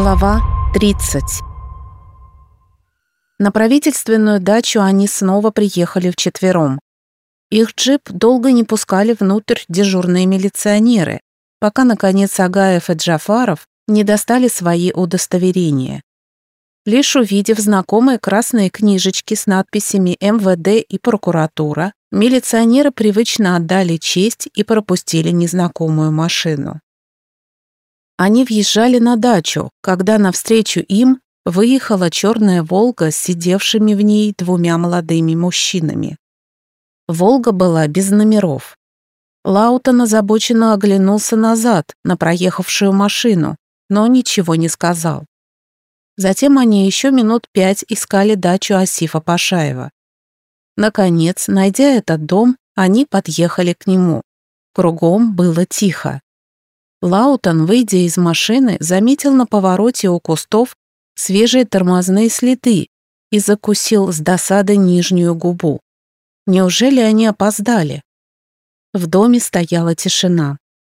Глава 30 На правительственную дачу они снова приехали вчетвером. Их джип долго не пускали внутрь дежурные милиционеры, пока, наконец, Агаев и Джафаров не достали свои удостоверения. Лишь увидев знакомые красные книжечки с надписями МВД и прокуратура, милиционеры привычно отдали честь и пропустили незнакомую машину. Они въезжали на дачу, когда навстречу им выехала черная «Волга» с сидевшими в ней двумя молодыми мужчинами. «Волга» была без номеров. Лаутон озабоченно оглянулся назад на проехавшую машину, но ничего не сказал. Затем они еще минут пять искали дачу Асифа Пашаева. Наконец, найдя этот дом, они подъехали к нему. Кругом было тихо. Лаутон, выйдя из машины, заметил на повороте у кустов свежие тормозные следы и закусил с досады нижнюю губу. Неужели они опоздали? В доме стояла тишина.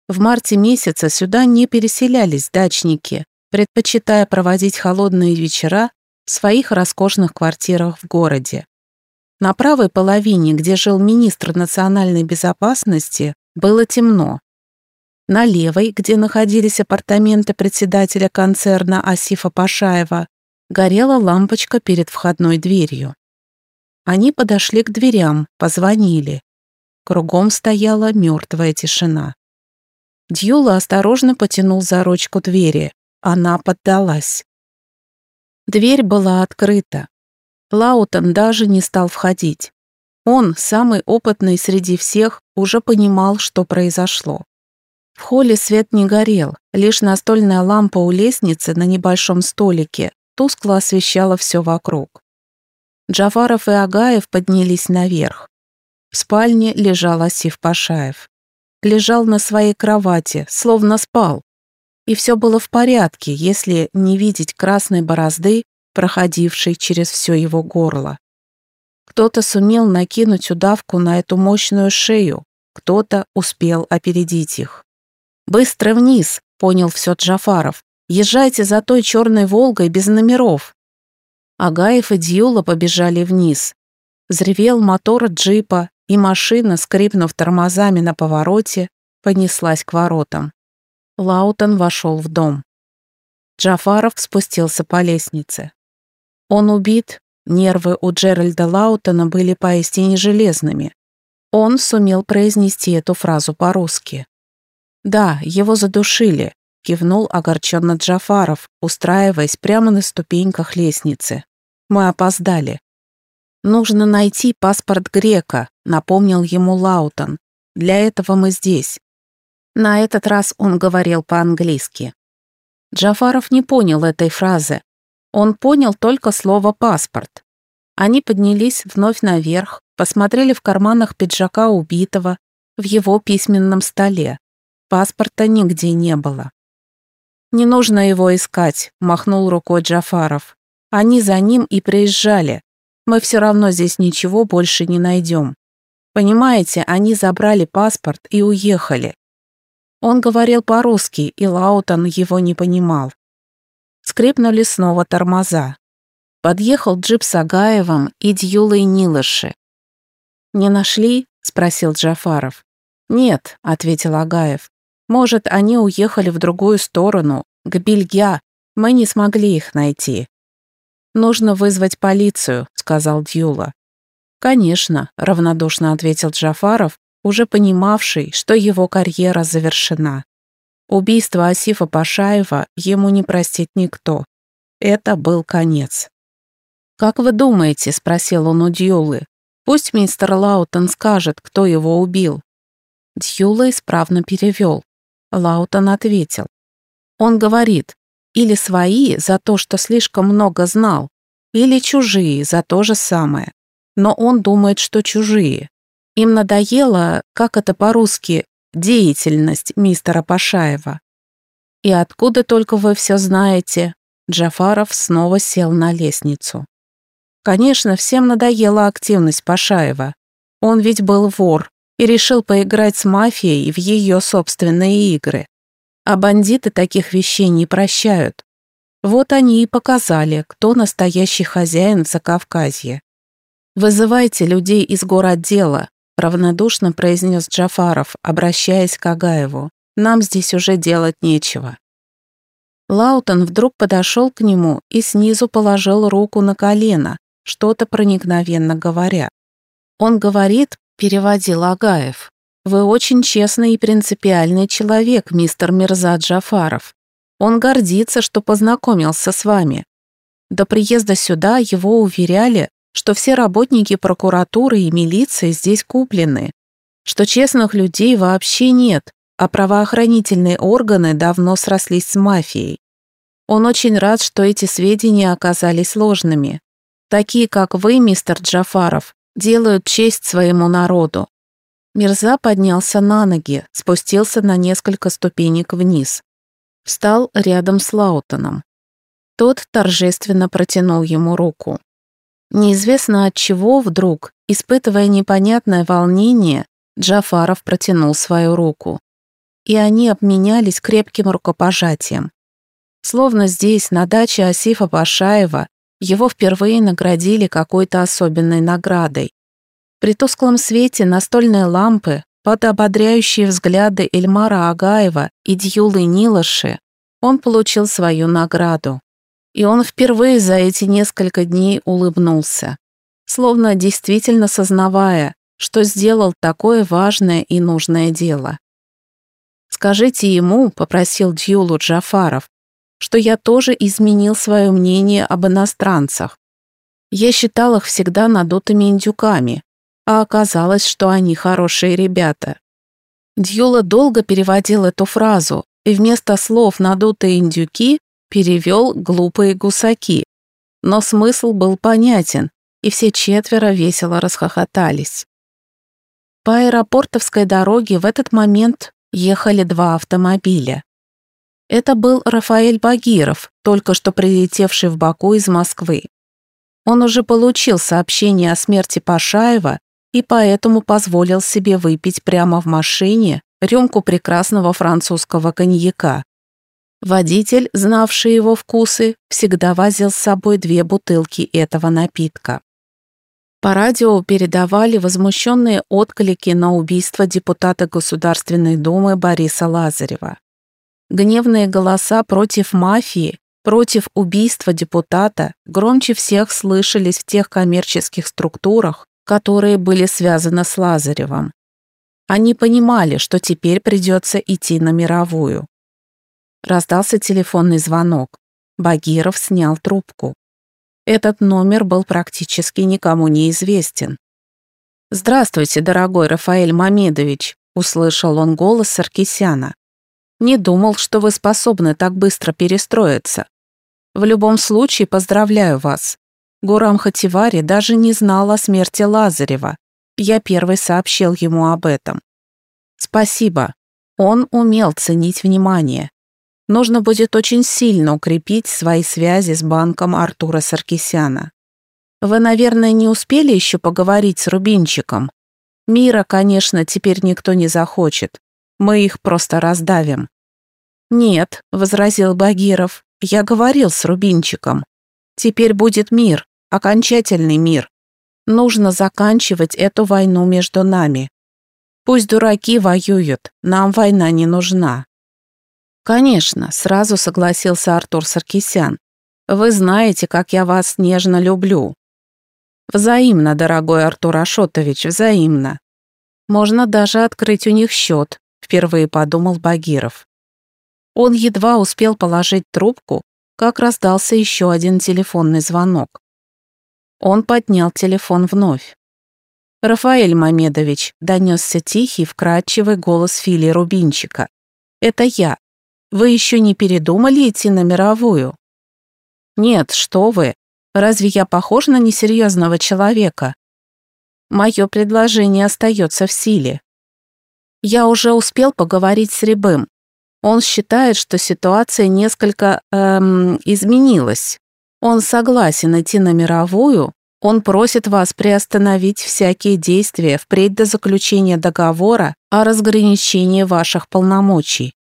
В марте месяца сюда не переселялись дачники, предпочитая проводить холодные вечера в своих роскошных квартирах в городе. На правой половине, где жил министр национальной безопасности, было темно, на левой, где находились апартаменты председателя концерна Асифа Пашаева, горела лампочка перед входной дверью. Они подошли к дверям, позвонили. Кругом стояла мертвая тишина. Дьюла осторожно потянул за ручку двери. Она поддалась. Дверь была открыта. Лаутон даже не стал входить. Он, самый опытный среди всех, уже понимал, что произошло. В холле свет не горел, лишь настольная лампа у лестницы на небольшом столике тускло освещала все вокруг. Джафаров и Агаев поднялись наверх. В спальне лежал Асиф Пашаев. Лежал на своей кровати, словно спал. И все было в порядке, если не видеть красной борозды, проходившей через все его горло. Кто-то сумел накинуть удавку на эту мощную шею, кто-то успел опередить их. «Быстро вниз!» — понял все Джафаров. «Езжайте за той черной «Волгой» без номеров!» Агаев и Дьюла побежали вниз. Взревел мотор джипа, и машина, скрипнув тормозами на повороте, понеслась к воротам. Лаутон вошел в дом. Джафаров спустился по лестнице. Он убит, нервы у Джеральда Лаутона были поистине железными. Он сумел произнести эту фразу по-русски. «Да, его задушили», — кивнул огорченно Джафаров, устраиваясь прямо на ступеньках лестницы. «Мы опоздали». «Нужно найти паспорт Грека», — напомнил ему Лаутон. «Для этого мы здесь». На этот раз он говорил по-английски. Джафаров не понял этой фразы. Он понял только слово «паспорт». Они поднялись вновь наверх, посмотрели в карманах пиджака убитого, в его письменном столе. Паспорта нигде не было. «Не нужно его искать», — махнул рукой Джафаров. «Они за ним и приезжали. Мы все равно здесь ничего больше не найдем. Понимаете, они забрали паспорт и уехали». Он говорил по-русски, и Лаутон его не понимал. Скрипнули снова тормоза. Подъехал джип с Агаевым и Дьюлой Нилыши. «Не нашли?» — спросил Джафаров. «Нет», — ответил Агаев. Может, они уехали в другую сторону, к Бельгия. Мы не смогли их найти. Нужно вызвать полицию, сказал Дьюла. Конечно, равнодушно ответил Джафаров, уже понимавший, что его карьера завершена. Убийство Асифа Пашаева ему не простит никто. Это был конец. «Как вы думаете?» — спросил он у Дьюлы. «Пусть мистер Лаутон скажет, кто его убил». Дьюла исправно перевел. Лаутон ответил. Он говорит, или свои за то, что слишком много знал, или чужие за то же самое. Но он думает, что чужие. Им надоело, как это по-русски, деятельность мистера Пашаева. «И откуда только вы все знаете?» Джафаров снова сел на лестницу. Конечно, всем надоела активность Пашаева. Он ведь был вор, и решил поиграть с мафией в ее собственные игры. А бандиты таких вещей не прощают. Вот они и показали, кто настоящий хозяин в Закавказье. «Вызывайте людей из городдела», равнодушно произнес Джафаров, обращаясь к Агаеву. «Нам здесь уже делать нечего». Лаутон вдруг подошел к нему и снизу положил руку на колено, что-то проникновенно говоря. «Он говорит», — переводил Агаев, «Вы очень честный и принципиальный человек, мистер Мирза Джафаров. Он гордится, что познакомился с вами. До приезда сюда его уверяли, что все работники прокуратуры и милиции здесь куплены, что честных людей вообще нет, а правоохранительные органы давно срослись с мафией. Он очень рад, что эти сведения оказались ложными. Такие, как вы, мистер Джафаров, делают честь своему народу. Мирза поднялся на ноги, спустился на несколько ступенек вниз. Встал рядом с Лаутоном. Тот торжественно протянул ему руку. Неизвестно от чего вдруг, испытывая непонятное волнение, Джафаров протянул свою руку. И они обменялись крепким рукопожатием. Словно здесь, на даче Асифа Пашаева, его впервые наградили какой-то особенной наградой. При тусклом свете настольной лампы, под ободряющие взгляды Эльмара Агаева и Дьюлы Нилаши, он получил свою награду. И он впервые за эти несколько дней улыбнулся, словно действительно сознавая, что сделал такое важное и нужное дело. «Скажите ему», — попросил Дьюлу Джафаров, «что я тоже изменил свое мнение об иностранцах. Я считал их всегда надутыми индюками, а оказалось, что они хорошие ребята». Дьюла долго переводил эту фразу, и вместо слов «надутые индюки» перевел «глупые гусаки». Но смысл был понятен, и все четверо весело расхохотались. По аэропортовской дороге в этот момент ехали два автомобиля. Это был Рафаэль Багиров, только что прилетевший в Баку из Москвы. Он уже получил сообщение о смерти Пашаева и поэтому позволил себе выпить прямо в машине рюмку прекрасного французского коньяка. Водитель, знавший его вкусы, всегда возил с собой две бутылки этого напитка. По радио передавали возмущенные отклики на убийство депутата Государственной Думы Бориса Лазарева. Гневные голоса против мафии, против убийства депутата громче всех слышались в тех коммерческих структурах, которые были связаны с Лазаревым. Они понимали, что теперь придется идти на мировую. Раздался телефонный звонок. Багиров снял трубку. Этот номер был практически никому не известен. «Здравствуйте, дорогой Рафаэль Мамедович», — услышал он голос Саркисяна. «Не думал, что вы способны так быстро перестроиться. В любом случае поздравляю вас. Гурам Хативари даже не знал о смерти Лазарева. Я первый сообщил ему об этом. Спасибо. Он умел ценить внимание. Нужно будет очень сильно укрепить свои связи с банком Артура Саркисяна. Вы, наверное, не успели еще поговорить с Рубинчиком? Мира, конечно, теперь никто не захочет. Мы их просто раздавим. Нет, возразил Багиров, я говорил с Рубинчиком. Теперь будет мир, окончательный мир. Нужно заканчивать эту войну между нами. Пусть дураки воюют, нам война не нужна. «Конечно», — сразу согласился Артур Саркисян. «Вы знаете, как я вас нежно люблю». «Взаимно, дорогой Артур Ашотович, взаимно. Можно даже открыть у них счет», — впервые подумал Багиров. Он едва успел положить трубку, как раздался еще один телефонный звонок. Он поднял телефон вновь. «Рафаэль Мамедович», — донесся тихий, вкрадчивый голос Фили Рубинчика. «Это я. Вы еще не передумали идти на мировую? Нет, что вы. Разве я похож на несерьезного человека? Мое предложение остается в силе. Я уже успел поговорить с Рябым. Он считает, что ситуация несколько эм, изменилась. Он согласен идти на мировую, он просит вас приостановить всякие действия впредь до заключения договора о разграничении ваших полномочий.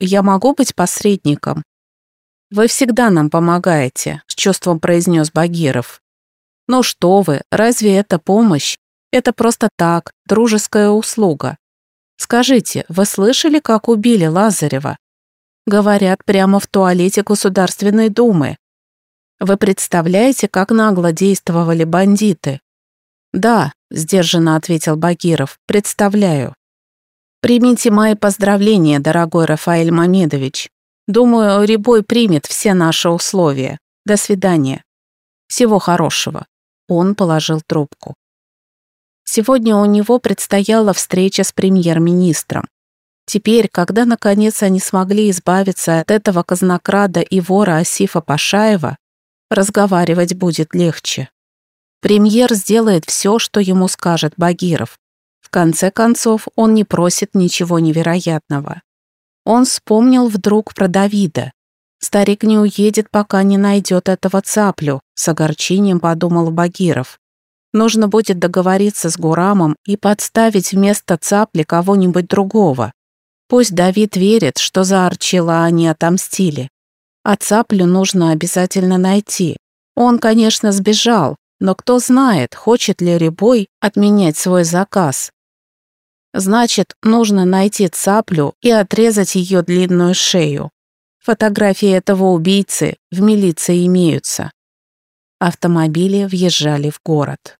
Я могу быть посредником?» вы всегда нам помогаете», — с чувством произнес Багиров. «Ну что вы, разве это помощь? Это просто так, дружеская услуга. Скажите, вы слышали, как убили Лазарева? Говорят, прямо в туалете Государственной Думы. Вы представляете, как нагло действовали бандиты? Да, сдержанно ответил Багиров, представляю. Примите мои поздравления, дорогой Рафаэль Мамедович. Думаю, Рябой примет все наши условия. До свидания. Всего хорошего. Он положил трубку. Сегодня у него предстояла встреча с премьер-министром. Теперь, когда наконец они смогли избавиться от этого казнокрада и вора Асифа Пашаева, разговаривать будет легче. Премьер сделает все, что ему скажет Багиров. В конце концов, он не просит ничего невероятного. Он вспомнил вдруг про Давида. Старик не уедет, пока не найдет этого цаплю, с огорчением подумал Багиров. Нужно будет договориться с Гурамом и подставить вместо цапли кого-нибудь другого. Пусть Давид верит, что за Арчила они отомстили. А цаплю нужно обязательно найти. Он, конечно, сбежал, но кто знает, хочет ли Рябой отменять свой заказ. Значит, нужно найти цаплю и отрезать ее длинную шею. Фотографии этого убийцы в милиции имеются. Автомобили въезжали в город.